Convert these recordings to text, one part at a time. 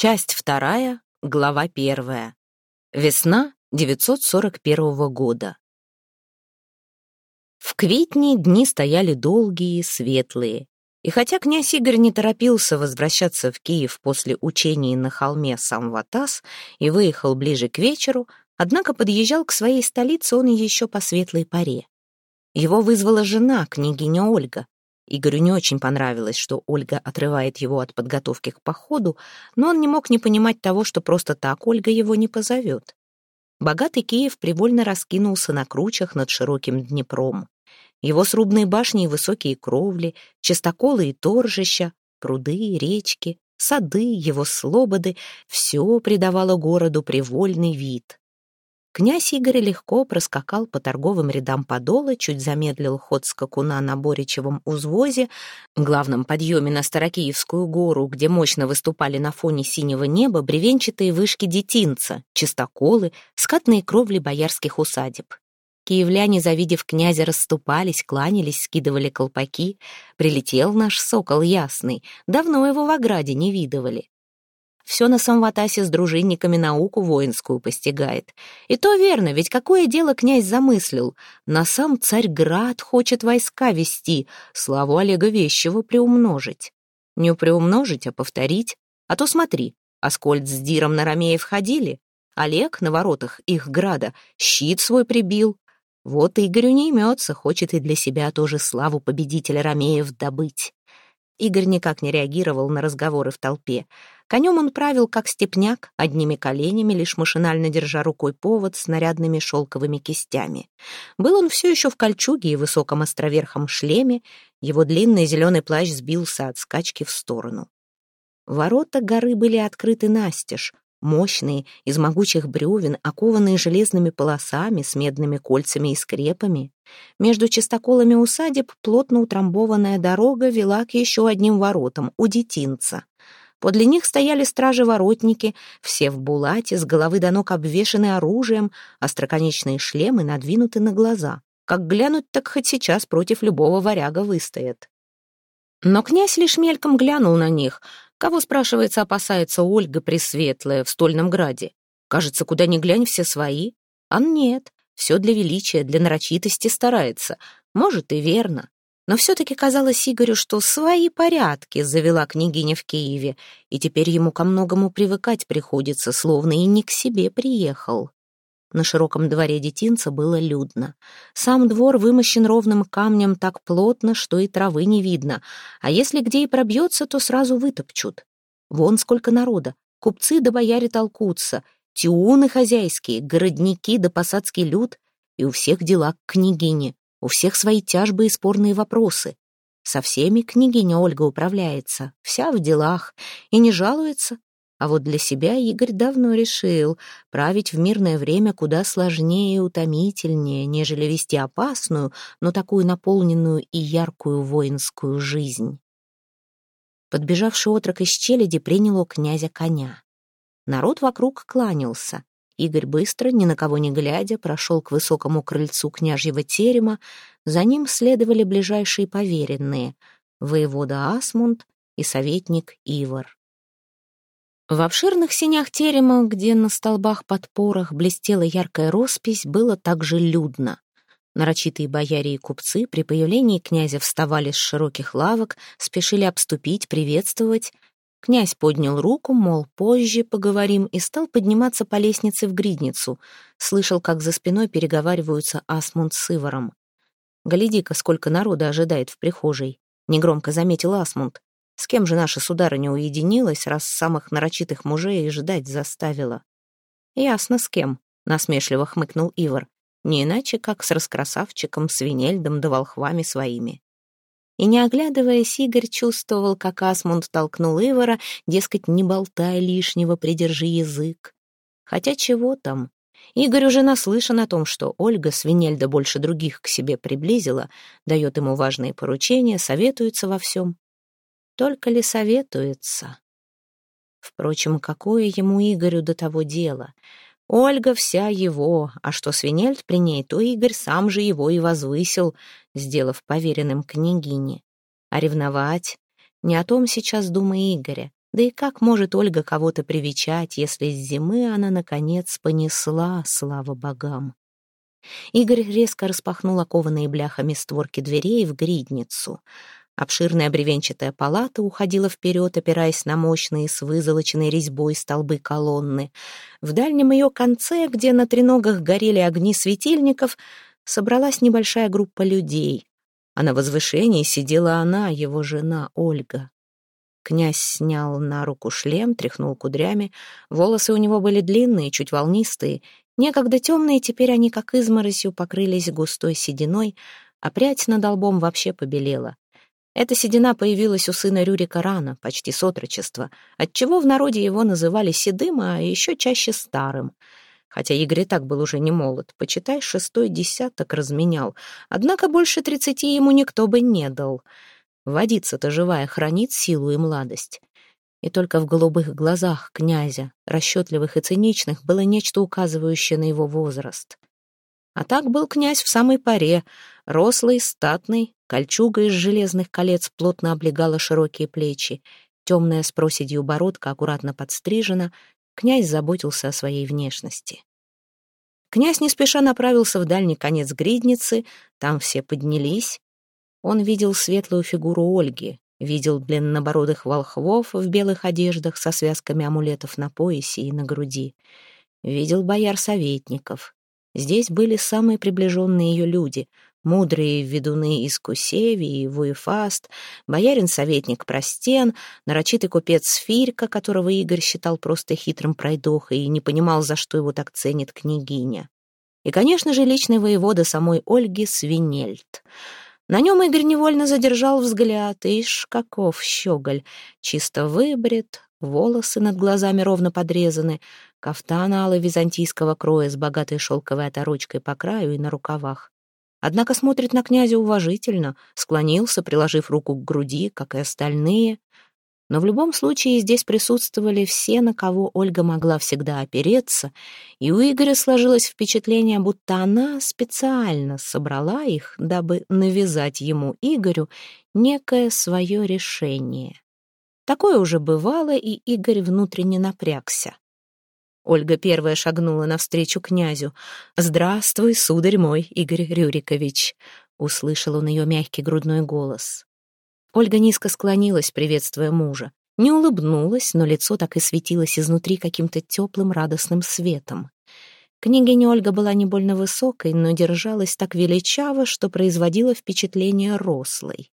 Часть вторая, глава первая. Весна 941 года. В Квитне дни стояли долгие, светлые. И хотя князь Игорь не торопился возвращаться в Киев после учений на холме Самватас и выехал ближе к вечеру, однако подъезжал к своей столице он еще по светлой паре. Его вызвала жена, княгиня Ольга. Игорю не очень понравилось, что Ольга отрывает его от подготовки к походу, но он не мог не понимать того, что просто так Ольга его не позовет. Богатый Киев привольно раскинулся на кручах над широким Днепром. Его срубные башни и высокие кровли, чистоколы и торжища, пруды, речки, сады, его слободы — все придавало городу привольный вид. Князь Игорь легко проскакал по торговым рядам подола, чуть замедлил ход скакуна на Боричевом узвозе, главном подъеме на Старокиевскую гору, где мощно выступали на фоне синего неба бревенчатые вышки детинца, чистоколы, скатные кровли боярских усадеб. Киевляне, завидев князя, расступались, кланялись, скидывали колпаки. Прилетел наш сокол ясный, давно его в ограде не видывали все на Самватасе с дружинниками науку воинскую постигает. И то верно, ведь какое дело князь замыслил? На сам Царьград хочет войска вести, славу Олега Вещего приумножить. Не приумножить, а повторить. А то смотри, Аскольд с Диром на Ромея входили, Олег на воротах их града щит свой прибил. Вот Игорю не имется, хочет и для себя тоже славу победителя Ромеев добыть. Игорь никак не реагировал на разговоры в толпе. Конем он правил, как степняк, одними коленями, лишь машинально держа рукой повод с нарядными шелковыми кистями. Был он все еще в кольчуге и высоком островерхом шлеме, его длинный зеленый плащ сбился от скачки в сторону. Ворота горы были открыты настежь, мощные, из могучих бревен, окованные железными полосами с медными кольцами и скрепами. Между чистоколами усадеб плотно утрамбованная дорога вела к еще одним воротам, у детинца. Подле них стояли стражи-воротники, все в булате, с головы до ног обвешаны оружием, остроконечные шлемы надвинуты на глаза. Как глянуть, так хоть сейчас против любого варяга выстоят. Но князь лишь мельком глянул на них — Кого, спрашивается, опасается Ольга Пресветлая в Стольном Граде? Кажется, куда ни глянь, все свои. А нет, все для величия, для нарочитости старается. Может, и верно. Но все-таки казалось Игорю, что свои порядки завела княгиня в Киеве, и теперь ему ко многому привыкать приходится, словно и не к себе приехал. На широком дворе детинца было людно. Сам двор вымощен ровным камнем так плотно, что и травы не видно, а если где и пробьется, то сразу вытопчут. Вон сколько народа, купцы да бояре толкутся, тиуны хозяйские, городники да посадский люд, и у всех дела к княгине, у всех свои тяжбы и спорные вопросы. Со всеми княгиня Ольга управляется, вся в делах, и не жалуется, а вот для себя Игорь давно решил, править в мирное время куда сложнее и утомительнее, нежели вести опасную, но такую наполненную и яркую воинскую жизнь. Подбежавший отрок из челяди принял у князя коня. Народ вокруг кланялся. Игорь быстро, ни на кого не глядя, прошел к высокому крыльцу княжьего терема, за ним следовали ближайшие поверенные — воевода Асмунд и советник Ивар. В обширных синях терема, где на столбах подпорах блестела яркая роспись, было также людно. Нарочитые бояре и купцы при появлении князя вставали с широких лавок, спешили обступить, приветствовать. Князь поднял руку, мол, позже поговорим, и стал подниматься по лестнице в гридницу. Слышал, как за спиной переговариваются Асмунд с Иваром. «Гляди-ка, сколько народа ожидает в прихожей», — негромко заметил Асмунд. С кем же наша сударыня уединилась, раз самых нарочитых мужей ждать заставила? Ясно, с кем, насмешливо хмыкнул Ивар. Не иначе, как с раскрасавчиком, свинельдом да волхвами своими. И не оглядываясь, Игорь чувствовал, как Асмунд толкнул Ивара, дескать, не болтай лишнего, придержи язык. Хотя чего там? Игорь уже наслышан о том, что Ольга Свинельда больше других к себе приблизила, дает ему важные поручения, советуется во всем. Только ли советуется? Впрочем, какое ему Игорю до того дело? Ольга вся его, а что свинельд при ней, то Игорь сам же его и возвысил, сделав поверенным княгине. А ревновать? Не о том сейчас думай Игоря. Да и как может Ольга кого-то привечать, если с зимы она, наконец, понесла, слава богам? Игорь резко распахнул окованные бляхами створки дверей в гридницу. Обширная бревенчатая палата уходила вперед, опираясь на мощные с вызолоченной резьбой столбы колонны. В дальнем ее конце, где на треногах горели огни светильников, собралась небольшая группа людей, а на возвышении сидела она, его жена Ольга. Князь снял на руку шлем, тряхнул кудрями. Волосы у него были длинные, чуть волнистые. Некогда темные, теперь они, как изморосью, покрылись густой сединой, а прядь над лбом вообще побелела. Эта седина появилась у сына Рюрика рано, почти с отрочества, отчего в народе его называли седым, а еще чаще старым. Хотя Игорь и так был уже не молод, почитай, шестой десяток разменял, однако больше тридцати ему никто бы не дал — Водица-то живая хранит силу и младость. И только в голубых глазах князя, расчетливых и циничных, было нечто указывающее на его возраст. А так был князь в самой паре, рослый, статный, кольчуга из железных колец плотно облегала широкие плечи, темная с проседью бородка аккуратно подстрижена, князь заботился о своей внешности. Князь не спеша направился в дальний конец гридницы, там все поднялись, он видел светлую фигуру Ольги, видел длиннобородых волхвов в белых одеждах со связками амулетов на поясе и на груди. Видел бояр-советников. Здесь были самые приближенные ее люди — мудрые ведуны из Кусевии и Вуефаст, боярин-советник Простен, нарочитый купец Фирка, которого Игорь считал просто хитрым пройдохой и не понимал, за что его так ценит княгиня. И, конечно же, личный воевода самой Ольги Свинельд — на нем Игорь невольно задержал взгляд. Ишь, каков щеголь. Чисто выбрит, волосы над глазами ровно подрезаны, кафтан алый византийского кроя с богатой шелковой оторочкой по краю и на рукавах. Однако смотрит на князя уважительно, склонился, приложив руку к груди, как и остальные. Но в любом случае здесь присутствовали все, на кого Ольга могла всегда опереться, и у Игоря сложилось впечатление, будто она специально собрала их, дабы навязать ему, Игорю, некое свое решение. Такое уже бывало, и Игорь внутренне напрягся. Ольга первая шагнула навстречу князю. «Здравствуй, сударь мой, Игорь Рюрикович!» — услышал он ее мягкий грудной голос. Ольга низко склонилась, приветствуя мужа. Не улыбнулась, но лицо так и светилось изнутри каким-то теплым радостным светом. Княгиня Ольга была не больно высокой, но держалась так величаво, что производила впечатление рослой.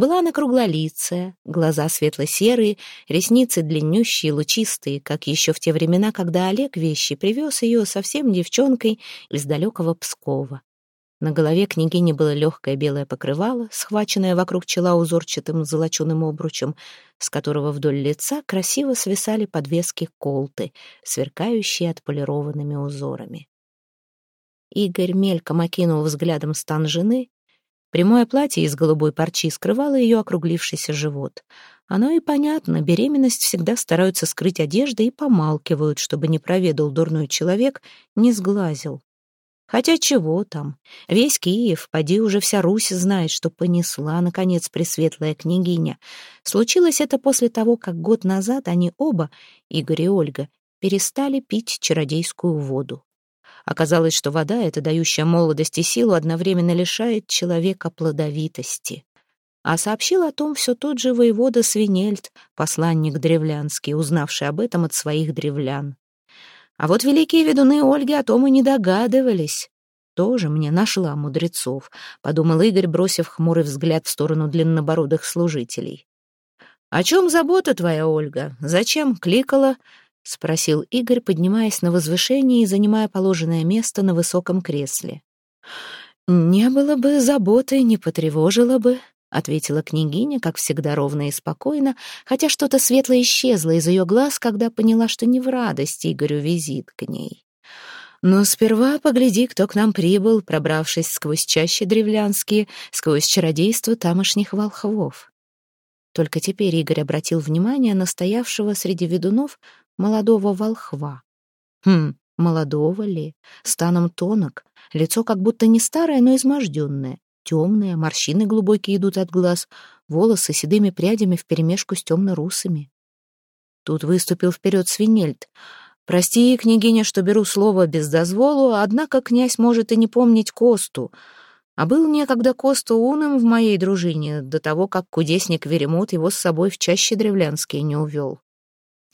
Была она круглолицая, глаза светло-серые, ресницы длиннющие, лучистые, как еще в те времена, когда Олег Вещи привез ее совсем девчонкой из далекого Пскова. На голове княгини было легкое белое покрывало, схваченное вокруг чела узорчатым золоченым обручем, с которого вдоль лица красиво свисали подвески колты, сверкающие отполированными узорами. Игорь мельком окинул взглядом стан жены. Прямое платье из голубой парчи скрывало ее округлившийся живот. Оно и понятно, беременность всегда стараются скрыть одеждой и помалкивают, чтобы не проведал дурной человек, не сглазил. Хотя чего там? Весь Киев, поди уже вся Русь знает, что понесла, наконец, пресветлая княгиня. Случилось это после того, как год назад они оба, Игорь и Ольга, перестали пить чародейскую воду. Оказалось, что вода, эта дающая молодость и силу, одновременно лишает человека плодовитости. А сообщил о том все тот же воевода Свинельд, посланник древлянский, узнавший об этом от своих древлян. А вот великие ведуны Ольги о том и не догадывались. Тоже мне нашла мудрецов, подумал Игорь, бросив хмурый взгляд в сторону длиннобородых служителей. «О чем забота твоя, Ольга? Зачем кликала?» — спросил Игорь, поднимаясь на возвышение и занимая положенное место на высоком кресле. «Не было бы заботы, не потревожила бы», — ответила княгиня, как всегда ровно и спокойно, хотя что-то светлое исчезло из ее глаз, когда поняла, что не в радость Игорю визит к ней. «Но сперва погляди, кто к нам прибыл, пробравшись сквозь чаще древлянские, сквозь чародейство тамошних волхвов». Только теперь Игорь обратил внимание на стоявшего среди ведунов молодого волхва. Хм, молодого ли? Станом тонок, лицо как будто не старое, но изможденное темные, морщины глубокие идут от глаз, волосы седыми прядями вперемешку с темно-русыми. Тут выступил вперед свинельт. «Прости, княгиня, что беру слово без дозволу, однако князь может и не помнить Косту. А был некогда Коста уным в моей дружине, до того, как кудесник Веремут его с собой в чаще древлянские не увел».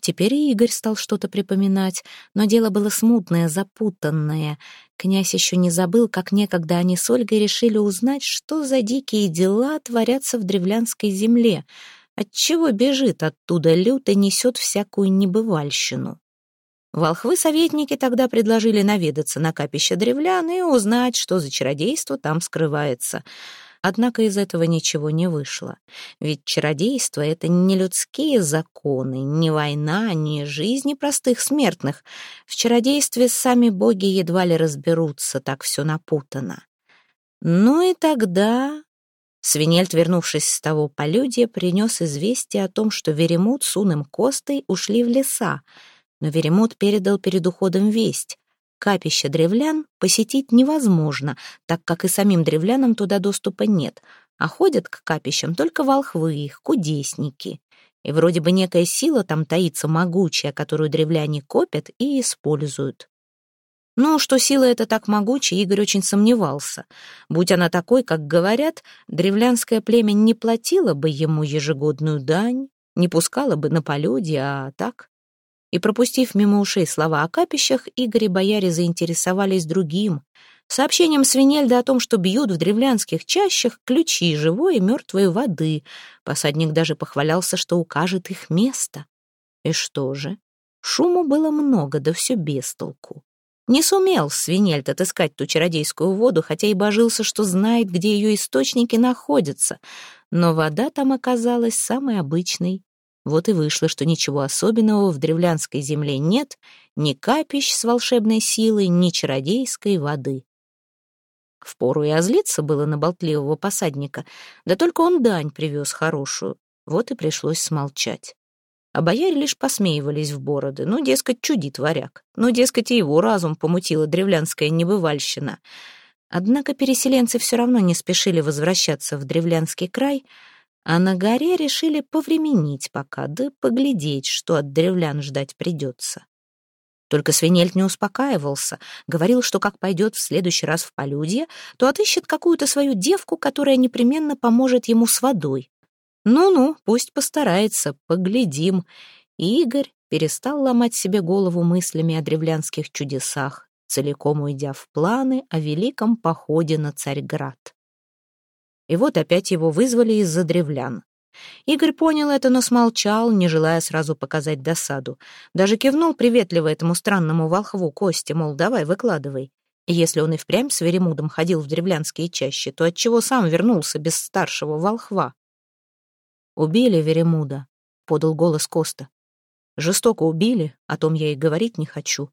Теперь и Игорь стал что-то припоминать, но дело было смутное, запутанное. Князь еще не забыл, как некогда они с Ольгой решили узнать, что за дикие дела творятся в древлянской земле, отчего бежит оттуда люто несет всякую небывальщину. Волхвы-советники тогда предложили наведаться на капище древлян и узнать, что за чародейство там скрывается — Однако из этого ничего не вышло. Ведь чародейство — это не людские законы, не война, не жизни простых смертных. В чародействе сами боги едва ли разберутся, так все напутано. Ну и тогда... Свинельт, вернувшись с того полюдия, принес известие о том, что Веремут с Уным Костой ушли в леса, но Веремут передал перед уходом весть. Капище древлян посетить невозможно, так как и самим древлянам туда доступа нет, а ходят к капищам только волхвы кудесники. И вроде бы некая сила там таится могучая, которую древляне копят и используют. Ну, что сила эта так могучая, Игорь очень сомневался. Будь она такой, как говорят, древлянское племя не платило бы ему ежегодную дань, не пускало бы на полюде, а так и, пропустив мимо ушей слова о капищах, Игорь и бояре заинтересовались другим — сообщением Свинельда о том, что бьют в древлянских чащах ключи живой и мертвой воды. Посадник даже похвалялся, что укажет их место. И что же? Шуму было много, да все без толку. Не сумел Свинельд отыскать ту чародейскую воду, хотя и божился, что знает, где ее источники находятся, но вода там оказалась самой обычной вот и вышло, что ничего особенного в древлянской земле нет, ни капищ с волшебной силой, ни чародейской воды. Впору и озлиться было на болтливого посадника, да только он дань привез хорошую, вот и пришлось смолчать. А бояре лишь посмеивались в бороды, ну, дескать, чудит варяг, ну, дескать, и его разум помутила древлянская небывальщина. Однако переселенцы все равно не спешили возвращаться в древлянский край — а на горе решили повременить пока, да поглядеть, что от древлян ждать придется. Только свинельт не успокаивался, говорил, что как пойдет в следующий раз в полюдье, то отыщет какую-то свою девку, которая непременно поможет ему с водой. Ну-ну, пусть постарается, поглядим. И Игорь перестал ломать себе голову мыслями о древлянских чудесах, целиком уйдя в планы о великом походе на Царьград. И вот опять его вызвали из-за древлян. Игорь понял это, но смолчал, не желая сразу показать досаду. Даже кивнул приветливо этому странному волхву Косте, мол, давай, выкладывай. И если он и впрямь с Веремудом ходил в древлянские чащи, то отчего сам вернулся без старшего волхва? «Убили Веремуда», — подал голос Коста. «Жестоко убили, о том я и говорить не хочу.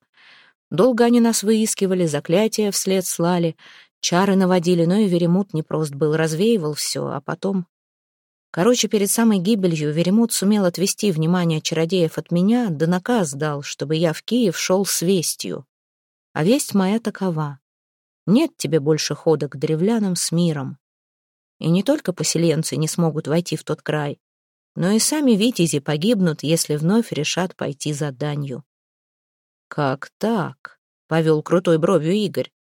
Долго они нас выискивали, заклятия вслед слали, Чары наводили, но и Веремут непрост был, развеивал все, а потом... Короче, перед самой гибелью Веремут сумел отвести внимание чародеев от меня, да наказ дал, чтобы я в Киев шел с вестью. А весть моя такова. Нет тебе больше хода к древлянам с миром. И не только поселенцы не смогут войти в тот край, но и сами витязи погибнут, если вновь решат пойти за данью. «Как так?» — повел крутой бровью Игорь.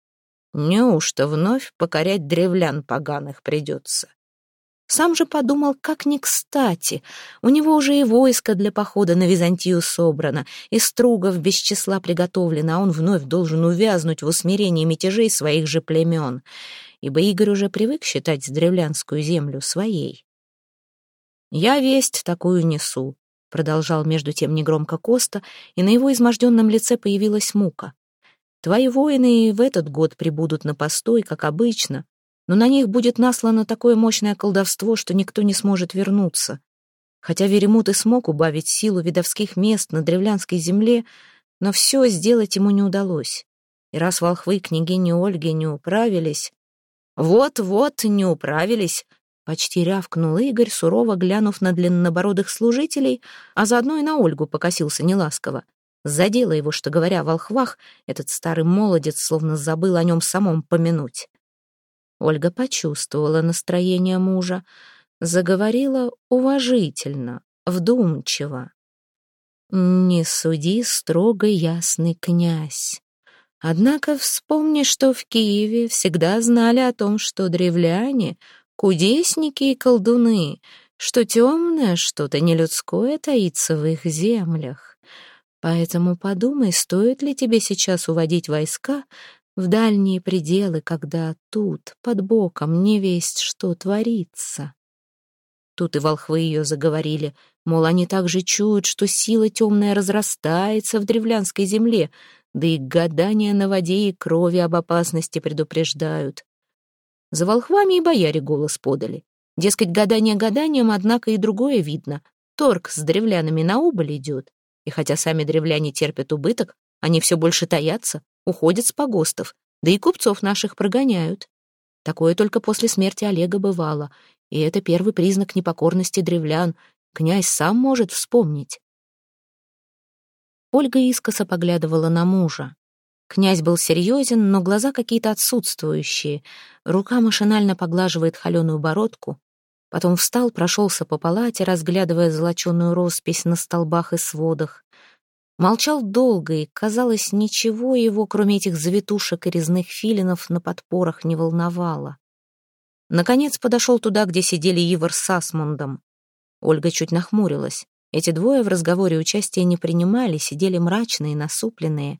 Неужто вновь покорять древлян поганых придется? Сам же подумал, как не кстати. У него уже и войско для похода на Византию собрано, и стругов без числа приготовлено, а он вновь должен увязнуть в усмирении мятежей своих же племен, ибо Игорь уже привык считать древлянскую землю своей. «Я весть такую несу», — продолжал между тем негромко Коста, и на его изможденном лице появилась мука. Твои воины и в этот год прибудут на постой, как обычно, но на них будет наслано такое мощное колдовство, что никто не сможет вернуться. Хотя Веремут и смог убавить силу видовских мест на древлянской земле, но все сделать ему не удалось. И раз волхвы княгини Ольги не управились... «Вот-вот, не управились!» — почти рявкнул Игорь, сурово глянув на длиннобородых служителей, а заодно и на Ольгу покосился неласково. Задело его, что, говоря о волхвах, этот старый молодец словно забыл о нем самом помянуть. Ольга почувствовала настроение мужа, заговорила уважительно, вдумчиво. Не суди строго ясный князь. Однако вспомни, что в Киеве всегда знали о том, что древляне — кудесники и колдуны, что темное что-то нелюдское таится в их землях. Поэтому подумай, стоит ли тебе сейчас уводить войска в дальние пределы, когда тут, под боком, не весть, что творится. Тут и волхвы ее заговорили, мол, они также чуют, что сила темная разрастается в древлянской земле, да и гадания на воде и крови об опасности предупреждают. За волхвами и бояре голос подали. Дескать, гадание гаданием, однако и другое видно. Торг с древлянами на убыль идет. И хотя сами древляне терпят убыток, они все больше таятся, уходят с погостов, да и купцов наших прогоняют. Такое только после смерти Олега бывало, и это первый признак непокорности древлян. Князь сам может вспомнить. Ольга искоса поглядывала на мужа. Князь был серьезен, но глаза какие-то отсутствующие. Рука машинально поглаживает холеную бородку. Потом встал, прошелся по палате, разглядывая золоченую роспись на столбах и сводах. Молчал долго, и, казалось, ничего его, кроме этих завитушек и резных филинов, на подпорах не волновало. Наконец подошел туда, где сидели Ивар с Асмундом. Ольга чуть нахмурилась. Эти двое в разговоре участия не принимали, сидели мрачные, насупленные.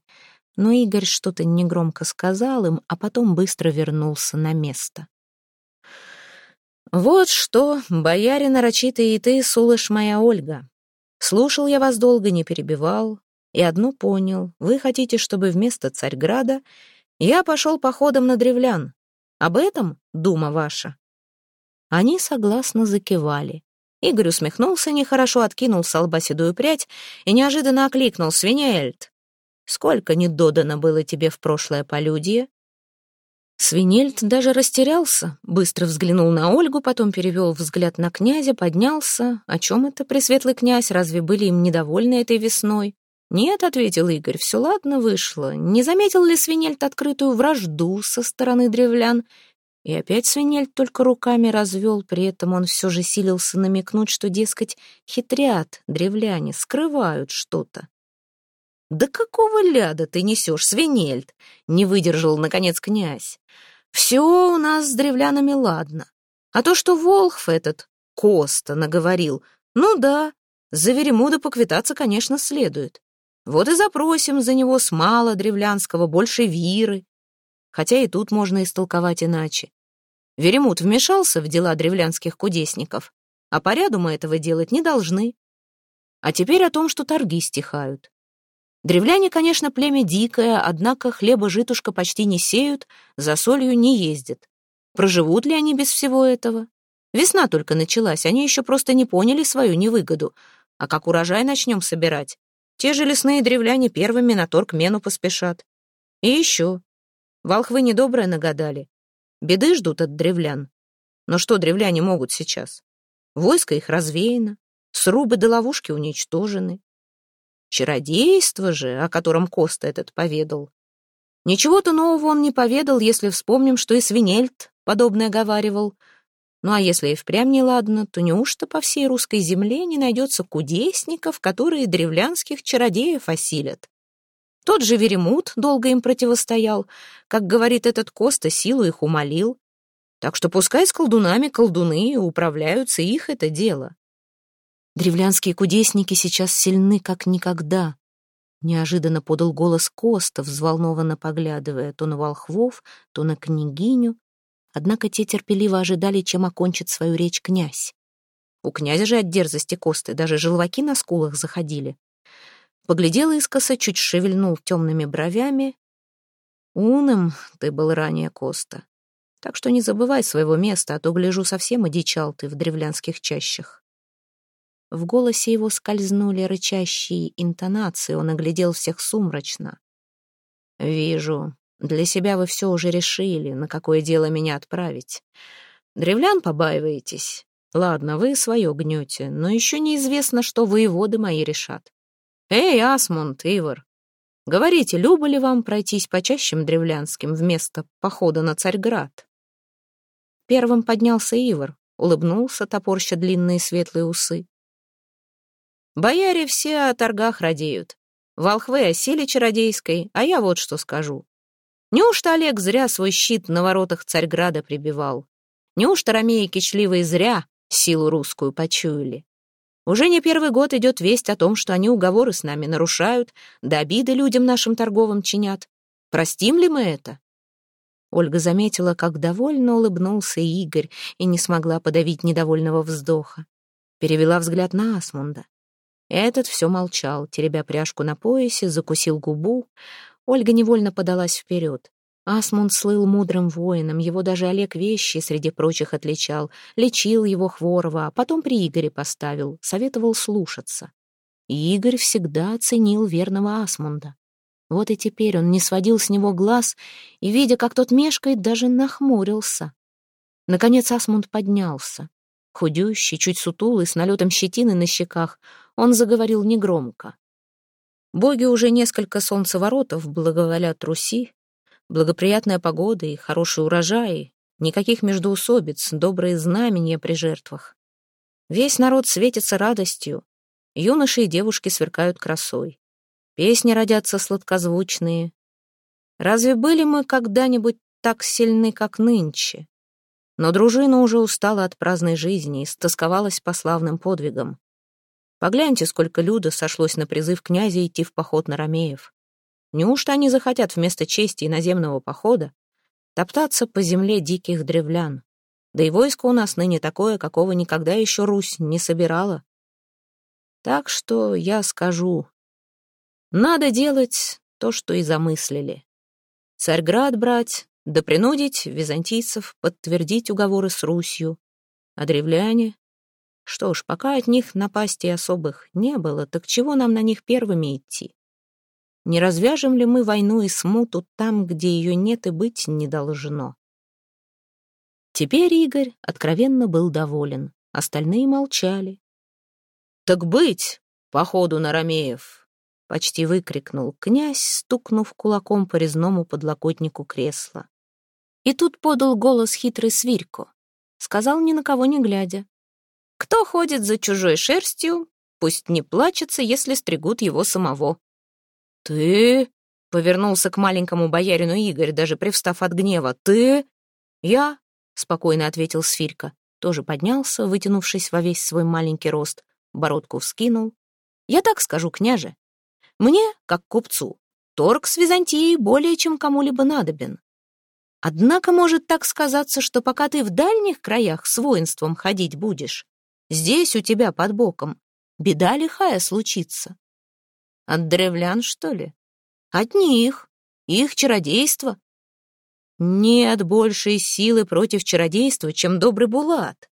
Но Игорь что-то негромко сказал им, а потом быстро вернулся на место. «Вот что, бояре нарочитые и ты, сулыш моя Ольга. Слушал я вас долго, не перебивал, и одно понял. Вы хотите, чтобы вместо Царьграда я пошел походом на древлян. Об этом дума ваша?» Они согласно закивали. Игорь усмехнулся нехорошо, откинул с лба седую прядь и неожиданно окликнул «Свинельд! Сколько недодано было тебе в прошлое полюдье?» Свинельд даже растерялся, быстро взглянул на Ольгу, потом перевел взгляд на князя, поднялся. «О чем это, пресветлый князь? Разве были им недовольны этой весной?» «Нет», — ответил Игорь, — «все ладно вышло. Не заметил ли Свинельд открытую вражду со стороны древлян?» И опять свинельд только руками развел, при этом он все же силился намекнуть, что, дескать, хитрят древляне, скрывают что-то. «Да какого ляда ты несешь, свинельд?» — не выдержал, наконец, князь. «Все у нас с древлянами ладно. А то, что Волхв этот, Коста, наговорил, ну да, за Веремуда поквитаться, конечно, следует. Вот и запросим за него с мало древлянского, больше виры хотя и тут можно истолковать иначе. Веремут вмешался в дела древлянских кудесников, а по ряду мы этого делать не должны. А теперь о том, что торги стихают. Древляне, конечно, племя дикое, однако хлеба-житушка почти не сеют, за солью не ездят. Проживут ли они без всего этого? Весна только началась, они еще просто не поняли свою невыгоду. А как урожай начнем собирать? Те же лесные древляне первыми на торг мену поспешат. И еще, Волхвы недоброе нагадали. Беды ждут от древлян. Но что древляне могут сейчас? Войско их развеяно, срубы до ловушки уничтожены. Чародейство же, о котором Коста этот поведал. Ничего-то нового он не поведал, если вспомним, что и Свинельд подобное говаривал. Ну а если и впрямь неладно, то неужто по всей русской земле не найдется кудесников, которые древлянских чародеев осилят? Тот же Веремут долго им противостоял. Как говорит этот Коста, силу их умолил. Так что пускай с колдунами колдуны управляются, их это дело. Древлянские кудесники сейчас сильны, как никогда. Неожиданно подал голос Коста, взволнованно поглядывая то на волхвов, то на княгиню. Однако те терпеливо ожидали, чем окончит свою речь князь. У князя же от дерзости Косты даже желваки на скулах заходили. Поглядел искоса, чуть шевельнул темными бровями. «Умным ты был ранее, Коста. Так что не забывай своего места, а то, гляжу, совсем одичал ты в древлянских чащах». В голосе его скользнули рычащие интонации, он оглядел всех сумрачно. «Вижу, для себя вы все уже решили, на какое дело меня отправить. Древлян побаиваетесь? Ладно, вы свое гнете, но еще неизвестно, что воеводы мои решат. «Эй, Асмунд, Ивар, говорите, любо ли вам пройтись по чащам древлянским вместо похода на Царьград?» Первым поднялся Ивар, улыбнулся, топорща длинные светлые усы. Бояре все о торгах радеют. Волхвы о силе чародейской, а я вот что скажу. Неужто Олег зря свой щит на воротах Царьграда прибивал? Неужто ромеи кичливые зря силу русскую почуяли? Уже не первый год идет весть о том, что они уговоры с нами нарушают, да обиды людям нашим торговым чинят. Простим ли мы это? Ольга заметила, как довольно улыбнулся Игорь и не смогла подавить недовольного вздоха. Перевела взгляд на Асмунда. Этот все молчал, теребя пряжку на поясе, закусил губу. Ольга невольно подалась вперед. Асмунд слыл мудрым воином, его даже Олег Вещи среди прочих отличал, лечил его Хворова, а потом при Игоре поставил, советовал слушаться. И Игорь всегда ценил верного Асмунда. Вот и теперь он не сводил с него глаз и, видя, как тот мешкает, даже нахмурился. Наконец Асмунд поднялся. Худющий, чуть сутулый, с налетом щетины на щеках, он заговорил негромко. Боги уже несколько солнцеворотов благоволят Руси, благоприятная погода и хороший урожай, никаких междоусобиц, добрые знамения при жертвах. Весь народ светится радостью, юноши и девушки сверкают красой. Песни родятся сладкозвучные. Разве были мы когда-нибудь так сильны, как нынче? Но дружина уже устала от праздной жизни и стосковалась по славным подвигам. Погляньте, сколько люда сошлось на призыв князя идти в поход на Ромеев. Неужто они захотят вместо чести иноземного похода топтаться по земле диких древлян? Да и войско у нас ныне такое, какого никогда еще Русь не собирала. Так что я скажу, надо делать то, что и замыслили. Царьград брать, да принудить византийцев подтвердить уговоры с Русью. А древляне что ж, пока от них напасти особых не было, так чего нам на них первыми идти? Не развяжем ли мы войну и смуту там, где ее нет и быть не должно? Теперь Игорь откровенно был доволен, остальные молчали. «Так быть, походу на Ромеев!» — почти выкрикнул князь, стукнув кулаком по резному подлокотнику кресла. И тут подал голос хитрый свирько. Сказал ни на кого не глядя. Кто ходит за чужой шерстью, пусть не плачется, если стригут его самого. «Ты?» — повернулся к маленькому боярину Игорь, даже привстав от гнева. «Ты?» «Я?» — спокойно ответил Сфирька. Тоже поднялся, вытянувшись во весь свой маленький рост, бородку вскинул. «Я так скажу, княже. Мне, как купцу, торг с Византией более чем кому-либо надобен. Однако может так сказаться, что пока ты в дальних краях с воинством ходить будешь, Здесь у тебя под боком беда лихая случится. От древлян, что ли? От них, их чародейство. Нет большей силы против чародейства, чем добрый Булат.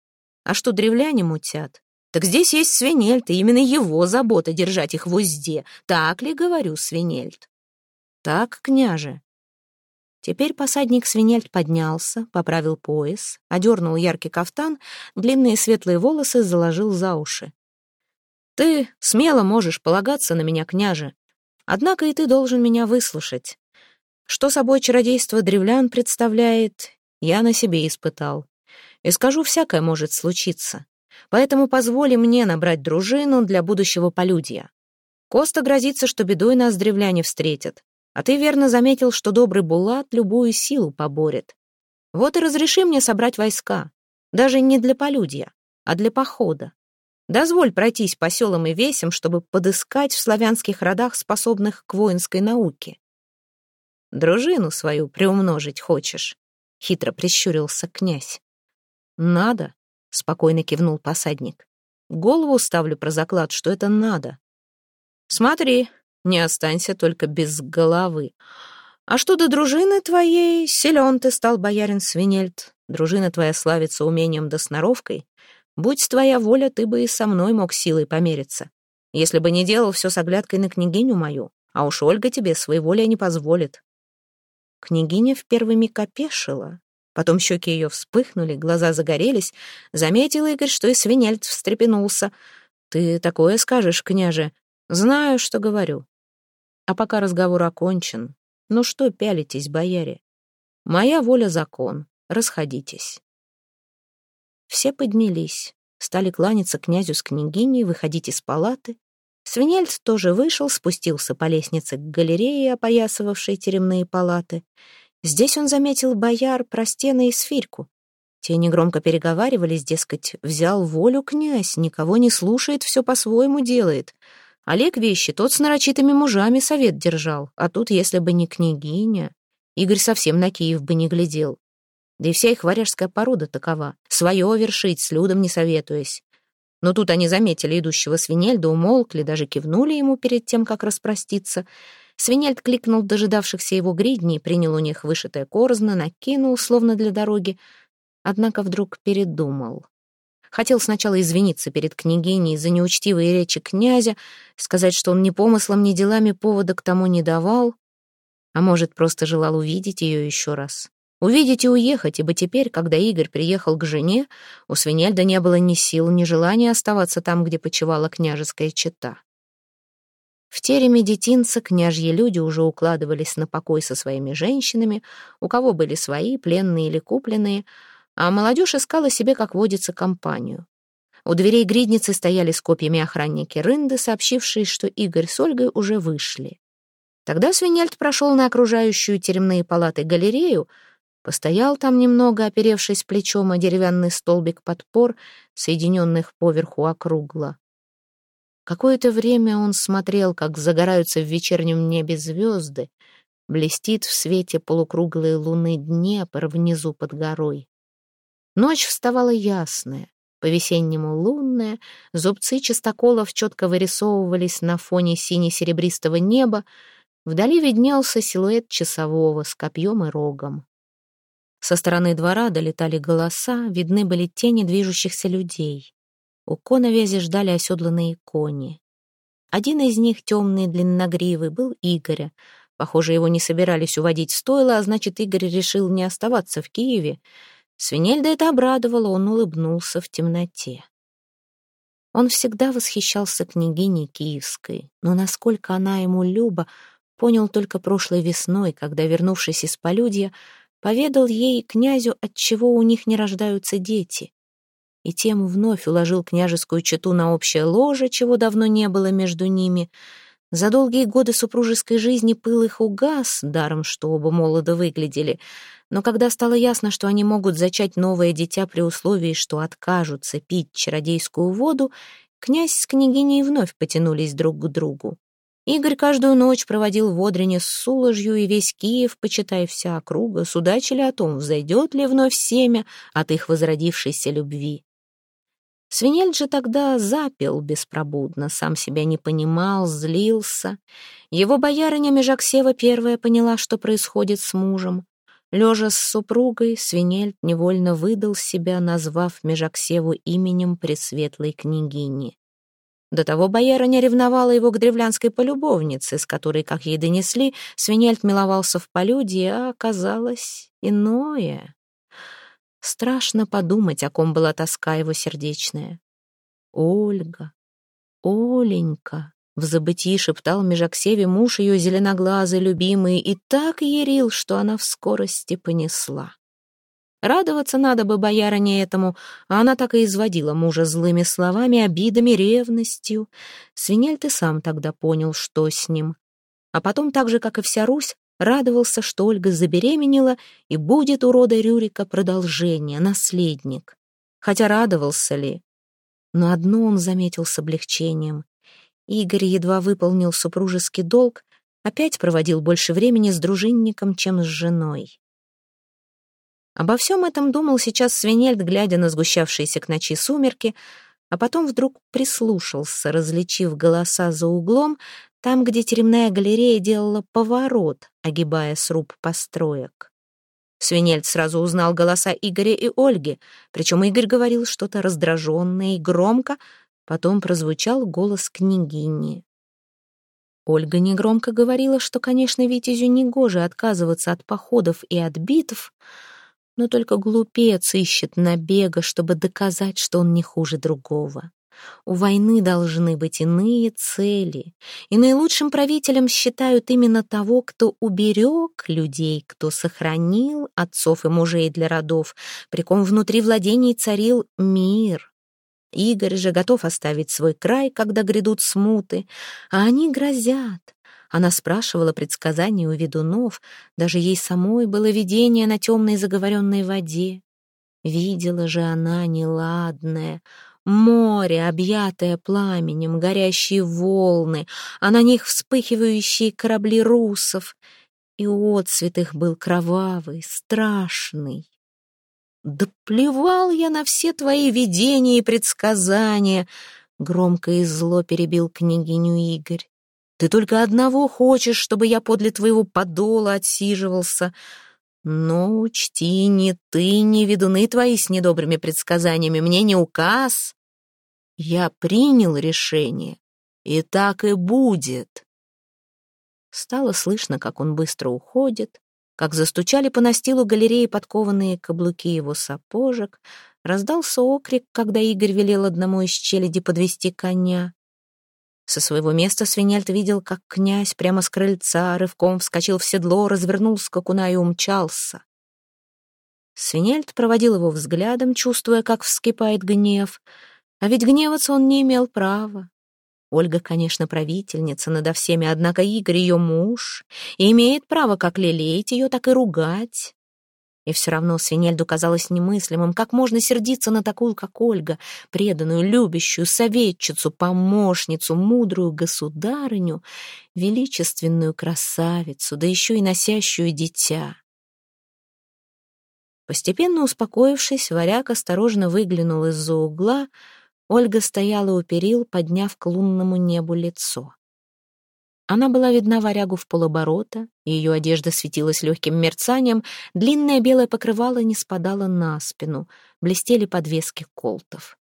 А что древляне мутят? Так здесь есть Свинельт, и именно его забота держать их в узде. Так ли, говорю, Свинельт? Так, княже. Теперь посадник Свинельд поднялся, поправил пояс, одернул яркий кафтан, длинные светлые волосы заложил за уши. «Ты смело можешь полагаться на меня, княже, однако и ты должен меня выслушать. Что собой чародейство древлян представляет, я на себе испытал. И скажу, всякое может случиться. Поэтому позволи мне набрать дружину для будущего полюдья. Коста грозится, что бедой нас древляне встретят. А ты верно заметил, что добрый Булат любую силу поборет. Вот и разреши мне собрать войска. Даже не для полюдья, а для похода. Дозволь пройтись по селам и весям, чтобы подыскать в славянских родах способных к воинской науке. Дружину свою приумножить хочешь? Хитро прищурился князь. Надо, спокойно кивнул посадник. Голову ставлю про заклад, что это надо. Смотри, не останься только без головы. А что до дружины твоей, силен ты стал, боярин Свинельд. Дружина твоя славится умением да сноровкой. Будь твоя воля, ты бы и со мной мог силой помериться. Если бы не делал все с оглядкой на княгиню мою, а уж Ольга тебе своей воля не позволит. Княгиня в первый миг опешила, потом щеки ее вспыхнули, глаза загорелись. Заметил Игорь, что и свинельд встрепенулся. «Ты такое скажешь, княже?» «Знаю, что говорю. А пока разговор окончен, ну что пялитесь, бояре? Моя воля — закон, расходитесь. Все поднялись, стали кланяться князю с княгиней, выходить из палаты, Свинельц тоже вышел, спустился по лестнице к галерее, опоясывавшей теремные палаты. Здесь он заметил бояр, простена и сфирьку. Те негромко переговаривались, дескать, взял волю князь, никого не слушает, все по-своему делает. Олег вещи, тот с нарочитыми мужами совет держал, а тут, если бы не княгиня, Игорь совсем на Киев бы не глядел. Да и вся их варяжская порода такова, свое вершить, с людом не советуясь. Но тут они заметили идущего свинельда, умолкли, даже кивнули ему перед тем, как распроститься. Свинельд кликнул дожидавшихся его гридней, принял у них вышитое корзно, накинул, словно для дороги, однако вдруг передумал. Хотел сначала извиниться перед княгиней за неучтивые речи князя, сказать, что он ни помыслом, ни делами повода к тому не давал, а может, просто желал увидеть ее еще раз. Увидеть и уехать, ибо теперь, когда Игорь приехал к жене, у Свинельда не было ни сил, ни желания оставаться там, где почивала княжеская чета. В тереме детинца княжьи люди уже укладывались на покой со своими женщинами, у кого были свои, пленные или купленные, а молодежь искала себе, как водится, компанию. У дверей гридницы стояли с копьями охранники рынды, сообщившие, что Игорь с Ольгой уже вышли. Тогда Свинельд прошел на окружающую теремные палаты галерею, Постоял там немного, оперевшись плечом о деревянный столбик подпор, соединенных поверху округло. Какое-то время он смотрел, как загораются в вечернем небе звезды, блестит в свете полукруглой луны Днепр внизу под горой. Ночь вставала ясная, по-весеннему лунная, зубцы частоколов четко вырисовывались на фоне сине-серебристого неба, вдали виднелся силуэт часового с копьем и рогом. Со стороны двора долетали голоса, видны были тени движущихся людей. У коновязи ждали оседланные кони. Один из них, темный, длинногривый, был Игоря. Похоже, его не собирались уводить в стойло, а значит, Игорь решил не оставаться в Киеве. Свинельда это обрадовало, он улыбнулся в темноте. Он всегда восхищался княгиней Киевской, но насколько она ему люба, понял только прошлой весной, когда, вернувшись из полюдья, поведал ей князю, отчего у них не рождаются дети. И тем вновь уложил княжескую чету на общее ложе, чего давно не было между ними. За долгие годы супружеской жизни пыл их угас, даром что оба молодо выглядели. Но когда стало ясно, что они могут зачать новое дитя при условии, что откажутся пить чародейскую воду, князь с княгиней вновь потянулись друг к другу. Игорь каждую ночь проводил в Одрине с Суложью, и весь Киев, почитай вся округа, судачили о том, взойдет ли вновь семя от их возродившейся любви. Свинель же тогда запел беспробудно, сам себя не понимал, злился. Его боярыня Межаксева первая поняла, что происходит с мужем. Лежа с супругой, Свинель невольно выдал себя, назвав Межаксеву именем Пресветлой княгини. До того боярыня ревновала его к древлянской полюбовнице, с которой, как ей донесли, свинельт миловался в полюде, а оказалось иное. Страшно подумать, о ком была тоска его сердечная. «Ольга, Оленька!» — в забытии шептал Межаксеве муж ее зеленоглазый, любимый, и так ярил, что она в скорости понесла. Радоваться надо бы боярине этому, а она так и изводила мужа злыми словами, обидами, ревностью. Свинель ты сам тогда понял, что с ним. А потом, так же, как и вся Русь, радовался, что Ольга забеременела, и будет у рода Рюрика продолжение, наследник. Хотя радовался ли? Но одно он заметил с облегчением. Игорь едва выполнил супружеский долг, опять проводил больше времени с дружинником, чем с женой. Обо всем этом думал сейчас Свинельд, глядя на сгущавшиеся к ночи сумерки, а потом вдруг прислушался, различив голоса за углом, там, где теремная галерея делала поворот, огибая сруб построек. Свинельд сразу узнал голоса Игоря и Ольги, причем Игорь говорил что-то раздраженное и громко, потом прозвучал голос княгини. Ольга негромко говорила, что, конечно, Витязю негоже отказываться от походов и от битв, но только глупец ищет набега, чтобы доказать, что он не хуже другого. У войны должны быть иные цели, и наилучшим правителем считают именно того, кто уберег людей, кто сохранил отцов и мужей для родов, при ком внутри владений царил мир. Игорь же готов оставить свой край, когда грядут смуты, а они грозят. Она спрашивала предсказания у ведунов, даже ей самой было видение на темной заговоренной воде. Видела же она неладное, море, объятое пламенем, горящие волны, а на них вспыхивающие корабли русов, и отцвет их был кровавый, страшный. «Да плевал я на все твои видения и предсказания!» Громко и зло перебил княгиню Игорь. «Ты только одного хочешь, чтобы я подле твоего подола отсиживался. Но учти, ни ты, ни ведуны твои с недобрыми предсказаниями мне не указ. Я принял решение, и так и будет». Стало слышно, как он быстро уходит, как застучали по настилу галереи подкованные каблуки его сапожек, раздался окрик, когда Игорь велел одному из челяди подвести коня. Со своего места Свинельт видел, как князь прямо с крыльца рывком вскочил в седло, развернул скакуна и умчался. Свинельт проводил его взглядом, чувствуя, как вскипает гнев, а ведь гневаться он не имел права. Ольга, конечно, правительница надо всеми, однако Игорь ее муж и имеет право как лелеять ее, так и ругать. И все равно Свинельду казалось немыслимым, как можно сердиться на такую, как Ольга, преданную, любящую, советчицу, помощницу, мудрую государыню, величественную красавицу, да еще и носящую дитя. Постепенно успокоившись, варяг осторожно выглянул из-за угла, Ольга стояла у перил, подняв к лунному небу лицо. Она была видна варягу в полоборота, ее одежда светилась легким мерцанием, длинное белое покрывало не спадало на спину, блестели подвески колтов.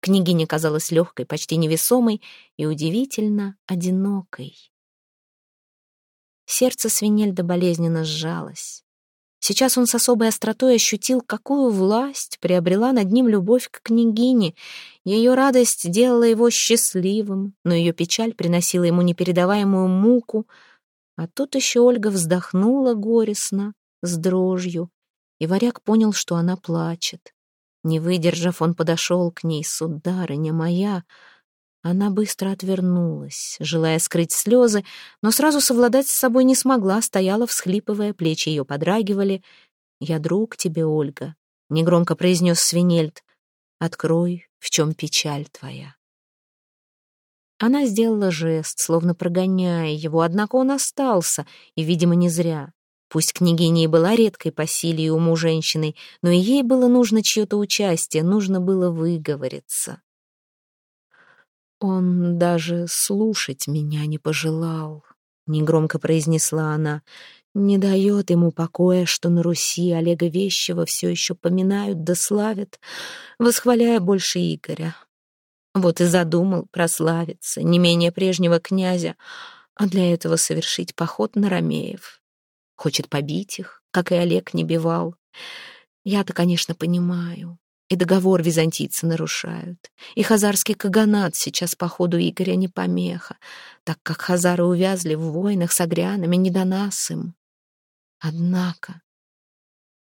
Княгиня казалась легкой, почти невесомой и удивительно одинокой. Сердце Свинельда болезненно сжалось. Сейчас он с особой остротой ощутил, какую власть приобрела над ним любовь к княгине. Ее радость делала его счастливым, но ее печаль приносила ему непередаваемую муку. А тут еще Ольга вздохнула горестно, с дрожью, и варяг понял, что она плачет. Не выдержав, он подошел к ней, сударыня моя, она быстро отвернулась, желая скрыть слезы, но сразу совладать с собой не смогла, стояла, всхлипывая, плечи ее подрагивали. «Я друг тебе, Ольга», — негромко произнес Свинельд. «Открой, в чем печаль твоя». Она сделала жест, словно прогоняя его, однако он остался, и, видимо, не зря. Пусть княгиня и была редкой по силе и уму женщиной, но и ей было нужно чье-то участие, нужно было выговориться. «Он даже слушать меня не пожелал», — негромко произнесла она. «Не дает ему покоя, что на Руси Олега Вещева все еще поминают да славят, восхваляя больше Игоря. Вот и задумал прославиться, не менее прежнего князя, а для этого совершить поход на Ромеев. Хочет побить их, как и Олег не бивал. Я-то, конечно, понимаю. И договор византийцы нарушают. И хазарский каганат сейчас по ходу Игоря не помеха, так как хазары увязли в войнах с агрянами, не до нас им. Однако,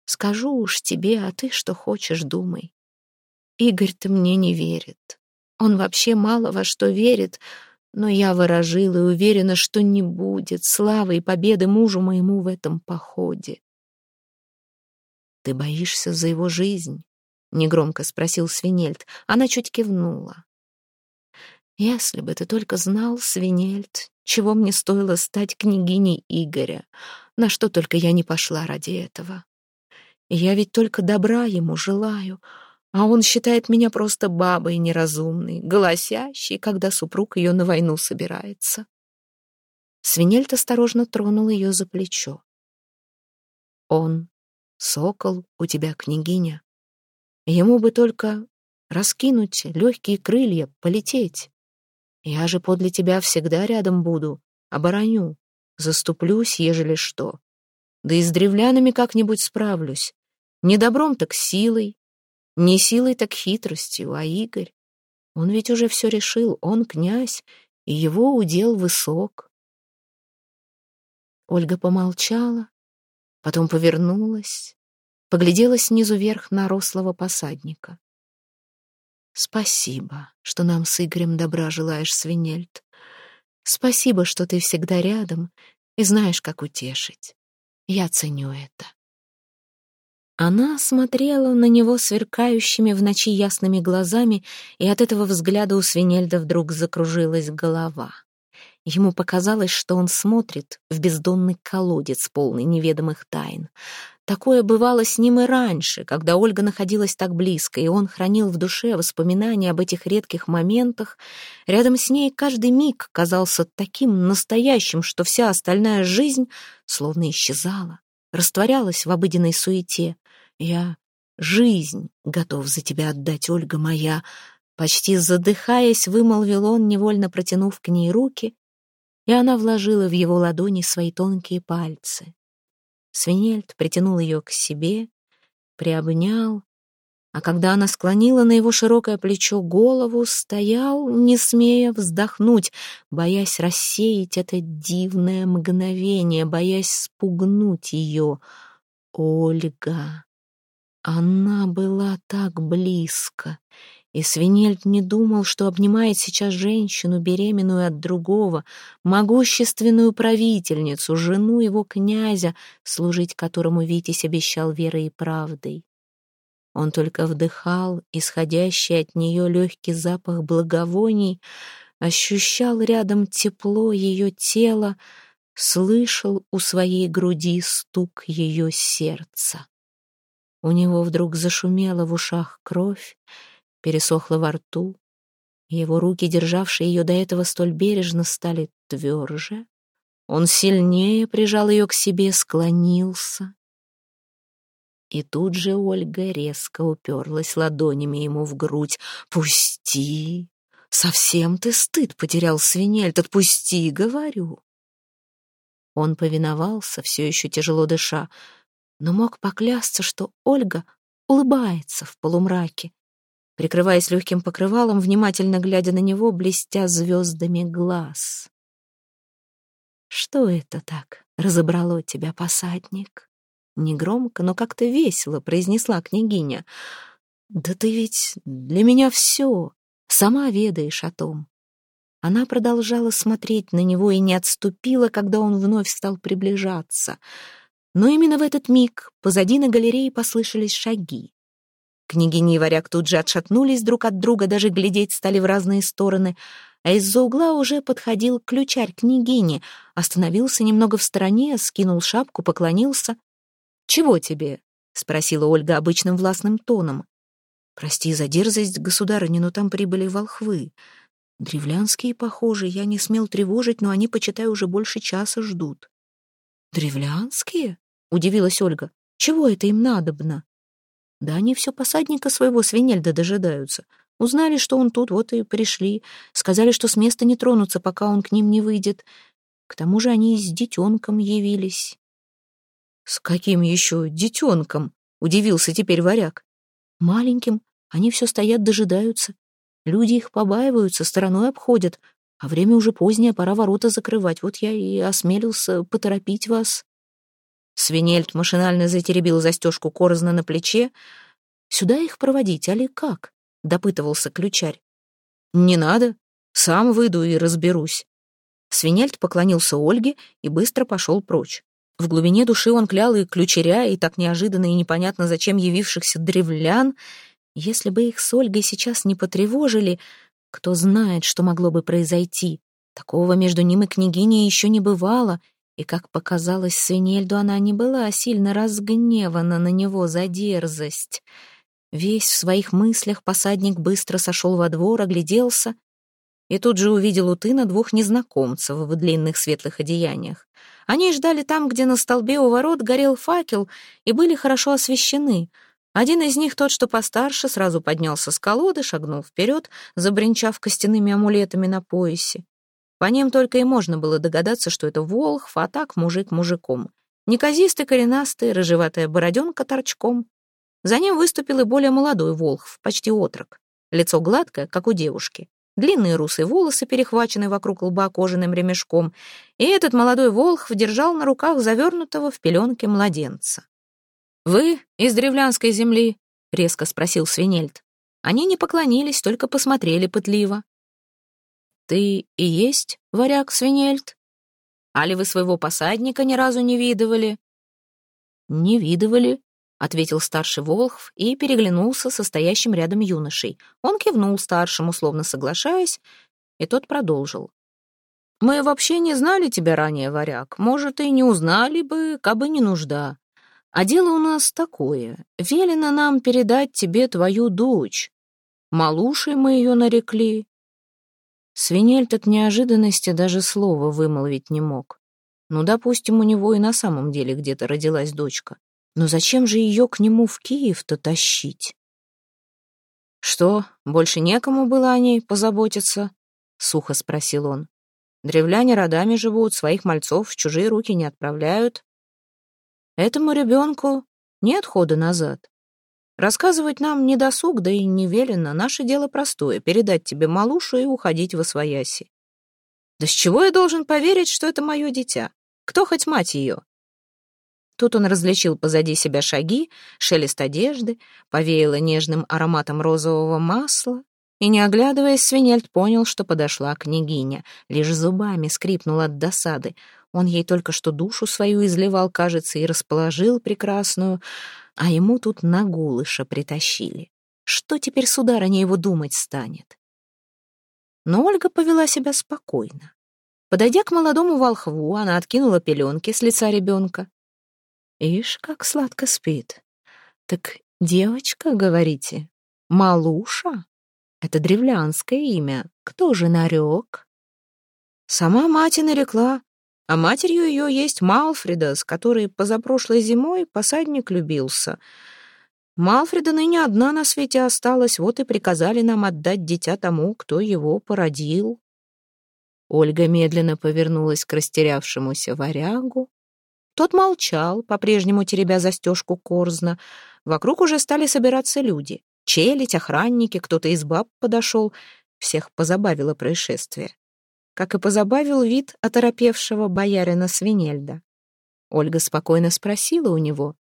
скажу уж тебе, а ты что хочешь, думай. Игорь-то мне не верит. Он вообще мало во что верит, но я выражила и уверена, что не будет славы и победы мужу моему в этом походе. Ты боишься за его жизнь, — негромко спросил Свинельд. Она чуть кивнула. «Если бы ты только знал, Свинельд, чего мне стоило стать княгиней Игоря, на что только я не пошла ради этого. Я ведь только добра ему желаю, а он считает меня просто бабой неразумной, голосящей, когда супруг ее на войну собирается». Свинельд осторожно тронул ее за плечо. «Он, сокол, у тебя княгиня», Ему бы только раскинуть легкие крылья, полететь. Я же подле тебя всегда рядом буду, обороню, заступлюсь, ежели что. Да и с древлянами как-нибудь справлюсь. Не добром, так силой. Не силой, так хитростью, а Игорь. Он ведь уже все решил, он князь, и его удел высок. Ольга помолчала, потом повернулась, поглядела снизу вверх на рослого посадника. Спасибо, что нам с Игорем добра желаешь, Свинельд. Спасибо, что ты всегда рядом и знаешь, как утешить. Я ценю это. Она смотрела на него сверкающими в ночи ясными глазами, и от этого взгляда у Свинельда вдруг закружилась голова. Ему показалось, что он смотрит в бездонный колодец, полный неведомых тайн. Такое бывало с ним и раньше, когда Ольга находилась так близко, и он хранил в душе воспоминания об этих редких моментах. Рядом с ней каждый миг казался таким настоящим, что вся остальная жизнь словно исчезала, растворялась в обыденной суете. «Я жизнь готов за тебя отдать, Ольга моя», Почти задыхаясь, вымолвил он, невольно протянув к ней руки, и она вложила в его ладони свои тонкие пальцы. Свинельд притянул ее к себе, приобнял, а когда она склонила на его широкое плечо голову, стоял, не смея вздохнуть, боясь рассеять это дивное мгновение, боясь спугнуть ее. Ольга! Она была так близко, и Свинельд не думал, что обнимает сейчас женщину, беременную от другого, могущественную правительницу, жену его князя, служить которому Витязь обещал верой и правдой. Он только вдыхал исходящий от нее легкий запах благовоний, ощущал рядом тепло ее тела, слышал у своей груди стук ее сердца. У него вдруг зашумела в ушах кровь, пересохло во рту. Его руки, державшие ее до этого столь бережно, стали тверже. Он сильнее прижал ее к себе, склонился. И тут же Ольга резко уперлась ладонями ему в грудь. «Пусти! Совсем ты стыд потерял, свинельт, отпусти, говорю!» Он повиновался, все еще тяжело дыша, но мог поклясться, что Ольга улыбается в полумраке, прикрываясь легким покрывалом, внимательно глядя на него, блестя звездами глаз. «Что это так разобрало тебя, посадник?» Негромко, но как-то весело произнесла княгиня. «Да ты ведь для меня все, сама ведаешь о том». Она продолжала смотреть на него и не отступила, когда он вновь стал приближаться. Но именно в этот миг позади на галерее послышались шаги. Княгиня и варяг тут же отшатнулись друг от друга, даже глядеть стали в разные стороны, а из-за угла уже подходил ключарь княгини, остановился немного в стороне, скинул шапку, поклонился. «Чего тебе?» — спросила Ольга обычным властным тоном. «Прости за дерзость, государыня, но там прибыли волхвы. Древлянские, похоже, я не смел тревожить, но они, почитай, уже больше часа ждут». «Древлянские?» — удивилась Ольга. «Чего это им надобно?» Да они все посадника своего свинельда дожидаются. Узнали, что он тут, вот и пришли. Сказали, что с места не тронутся, пока он к ним не выйдет. К тому же они и с детенком явились. «С каким еще детенком?» — удивился теперь варяг. «Маленьким. Они все стоят, дожидаются. Люди их побаиваются, стороной обходят. А время уже позднее, пора ворота закрывать. Вот я и осмелился поторопить вас». Свинельд машинально затеребил застежку корзна на плече. «Сюда их проводить, али как?» — допытывался ключарь. «Не надо. Сам выйду и разберусь». Свинельд поклонился Ольге и быстро пошел прочь. В глубине души он клял и ключаря, и так неожиданно и непонятно зачем явившихся древлян. Если бы их с Ольгой сейчас не потревожили, кто знает, что могло бы произойти. Такого между ним и княгиней еще не бывало — и, как показалось Свинельду, она не была сильно разгневана на него за дерзость. Весь в своих мыслях посадник быстро сошел во двор, огляделся и тут же увидел у тына двух незнакомцев в длинных светлых одеяниях. Они ждали там, где на столбе у ворот горел факел и были хорошо освещены. Один из них, тот, что постарше, сразу поднялся с колоды, шагнул вперед, забринчав костяными амулетами на поясе. По ним только и можно было догадаться, что это волхв, а так мужик мужиком. Неказистый, коренастый, рыжеватая бороденка торчком. За ним выступил и более молодой волхв, почти отрок. Лицо гладкое, как у девушки. Длинные русые волосы, перехваченные вокруг лба кожаным ремешком. И этот молодой волхв держал на руках завернутого в пеленке младенца. «Вы из древлянской земли?» — резко спросил Свинельд. Они не поклонились, только посмотрели пытливо. «Ты и есть варяг Свинельд? Али вы своего посадника ни разу не видывали?» «Не видывали», — ответил старший Волхв и переглянулся со стоящим рядом юношей. Он кивнул старшему, словно соглашаясь, и тот продолжил. «Мы вообще не знали тебя ранее, варяг. Может, и не узнали бы, кабы не нужда. А дело у нас такое. Велено нам передать тебе твою дочь. Малушей мы ее нарекли». Свинельт от неожиданности даже слова вымолвить не мог. Ну, допустим, у него и на самом деле где-то родилась дочка. Но зачем же ее к нему в Киев-то тащить? «Что, больше некому было о ней позаботиться?» — сухо спросил он. «Древляне родами живут, своих мальцов в чужие руки не отправляют. Этому ребенку нет хода назад. Рассказывать нам не досуг, да и не велено. Наше дело простое — передать тебе малушу и уходить во свояси. Да с чего я должен поверить, что это мое дитя? Кто хоть мать ее? Тут он различил позади себя шаги, шелест одежды, повеяло нежным ароматом розового масла, и, не оглядываясь, Свинельд понял, что подошла княгиня, лишь зубами скрипнул от досады. Он ей только что душу свою изливал, кажется, и расположил прекрасную, а ему тут на гулыша притащили. Что теперь сударыня его думать станет? Но Ольга повела себя спокойно. Подойдя к молодому волхву, она откинула пеленки с лица ребенка. Ишь, как сладко спит. Так девочка, говорите? Малуша? Это древлянское имя. Кто же нарек? Сама мать и нарекла. А матерью ее есть Малфреда, с которой позапрошлой зимой посадник любился. Малфреда ныне одна на свете осталась, вот и приказали нам отдать дитя тому, кто его породил. Ольга медленно повернулась к растерявшемуся варягу, тот молчал, по-прежнему теребя застежку корзна. Вокруг уже стали собираться люди. Челядь, охранники, кто-то из баб подошел. Всех позабавило происшествие. Как и позабавил вид оторопевшего боярина Свинельда. Ольга спокойно спросила у него,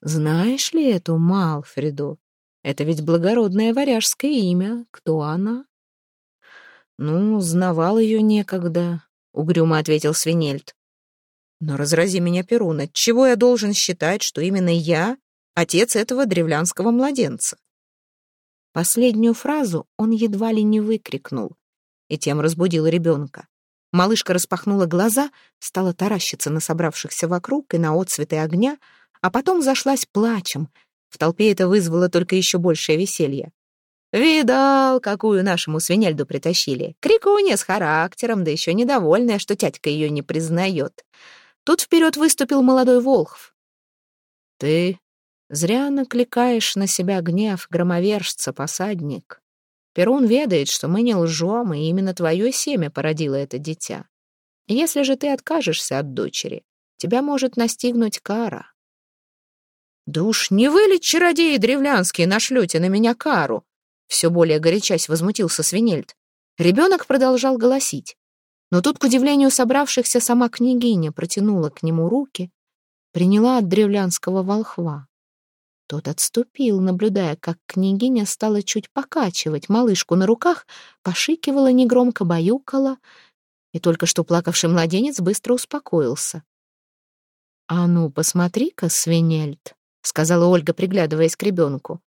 «Знаешь ли эту Малфреду? Это ведь благородное варяжское имя. Кто она?» «Ну, знавал ее некогда», — угрюмо ответил Свинельд. Но разрази меня, Перун, чего я должен считать, что именно я — отец этого древлянского младенца? Последнюю фразу он едва ли не выкрикнул, и тем разбудил ребенка. Малышка распахнула глаза, стала таращиться на собравшихся вокруг и на отцветы огня, а потом зашлась плачем. В толпе это вызвало только еще большее веселье. «Видал, какую нашему свинельду притащили. Крикуня с характером, да еще недовольная, что тятька ее не признает. Тут вперед выступил молодой Волхв. «Ты зря накликаешь на себя гнев громовержца, посадник. Перун ведает, что мы не лжем, и именно твое семя породило это дитя. Если же ты откажешься от дочери, тебя может настигнуть кара». «Да уж не вы чародеи древлянские, нашлете на меня кару?» Все более горячась возмутился Свинельд. Ребенок продолжал голосить. Но тут, к удивлению собравшихся, сама княгиня протянула к нему руки, приняла от древлянского волхва. Тот отступил, наблюдая, как княгиня стала чуть покачивать малышку на руках, пошикивала негромко, баюкала, и только что плакавший младенец быстро успокоился. «А ну, посмотри-ка, свинельд», — сказала Ольга, приглядываясь к ребенку.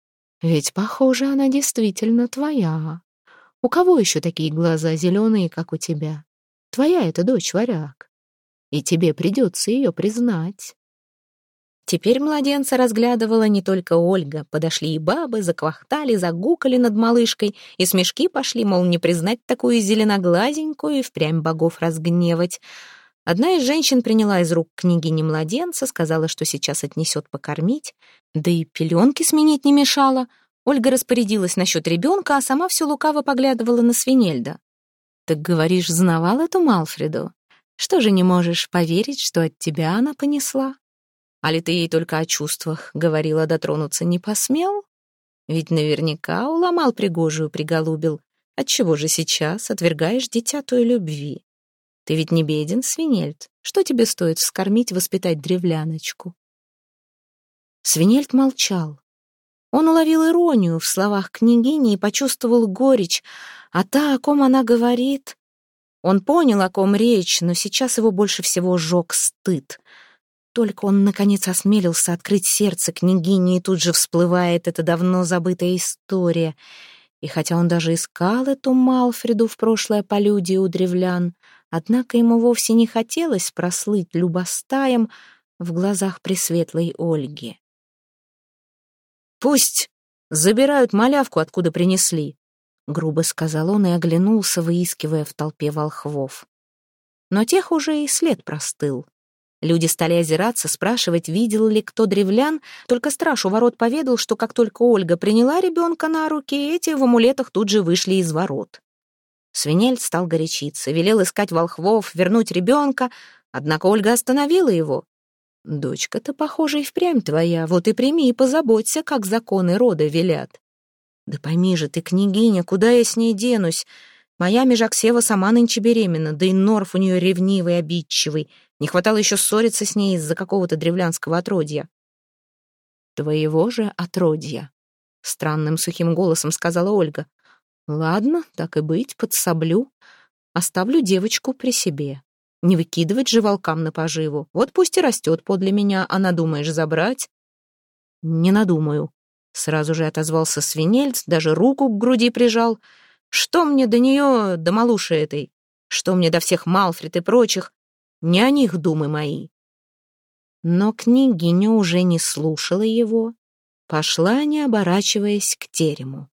«Ведь, похоже, она действительно твоя. У кого еще такие глаза зеленые, как у тебя?» Твоя эта дочь варяг, и тебе придется ее признать. Теперь младенца разглядывала не только Ольга. Подошли и бабы, заквахтали, загукали над малышкой, и смешки пошли, мол, не признать такую зеленоглазенькую и впрямь богов разгневать. Одна из женщин приняла из рук княгини младенца, сказала, что сейчас отнесет покормить, да и пеленки сменить не мешало. Ольга распорядилась насчет ребенка, а сама все лукаво поглядывала на свинельда. «Так, говоришь, знавал эту Малфреду? Что же не можешь поверить, что от тебя она понесла? А ли ты ей только о чувствах говорила, дотронуться не посмел? Ведь наверняка уломал пригожую, приголубил. Отчего же сейчас отвергаешь дитя той любви? Ты ведь не беден, Свинельд. Что тебе стоит вскормить, воспитать древляночку?» Свинельд молчал. Он уловил иронию в словах княгини и почувствовал горечь, а та, о ком она говорит... Он понял, о ком речь, но сейчас его больше всего сжег стыд. Только он, наконец, осмелился открыть сердце княгини, и тут же всплывает эта давно забытая история. И хотя он даже искал эту Малфреду в прошлое полюдие у древлян, однако ему вовсе не хотелось прослыть любостаем в глазах пресветлой Ольги. «Пусть забирают малявку, откуда принесли», — грубо сказал он и оглянулся, выискивая в толпе волхвов. Но тех уже и след простыл. Люди стали озираться, спрашивать, видел ли кто древлян, только страж у ворот поведал, что как только Ольга приняла ребенка на руки, эти в амулетах тут же вышли из ворот. Свинель стал горячиться, велел искать волхвов, вернуть ребенка, однако Ольга остановила его. «Дочка-то, похоже, и впрямь твоя, вот и прими и позаботься, как законы рода велят». «Да пойми же ты, княгиня, куда я с ней денусь? Моя Межаксева сама нынче беременна, да и Норф у нее ревнивый, обидчивый. Не хватало еще ссориться с ней из-за какого-то древлянского отродья». «Твоего же отродья», — странным сухим голосом сказала Ольга. «Ладно, так и быть, подсоблю. Оставлю девочку при себе. Не выкидывать же волкам на поживу. Вот пусть и растет подле меня, а надумаешь забрать?» «Не надумаю», Сразу же отозвался свинельц, даже руку к груди прижал. Что мне до нее, до малуши этой? Что мне до всех Малфред и прочих? Не о них думы мои. Но княгиня уже не слушала его, пошла, не оборачиваясь, к терему.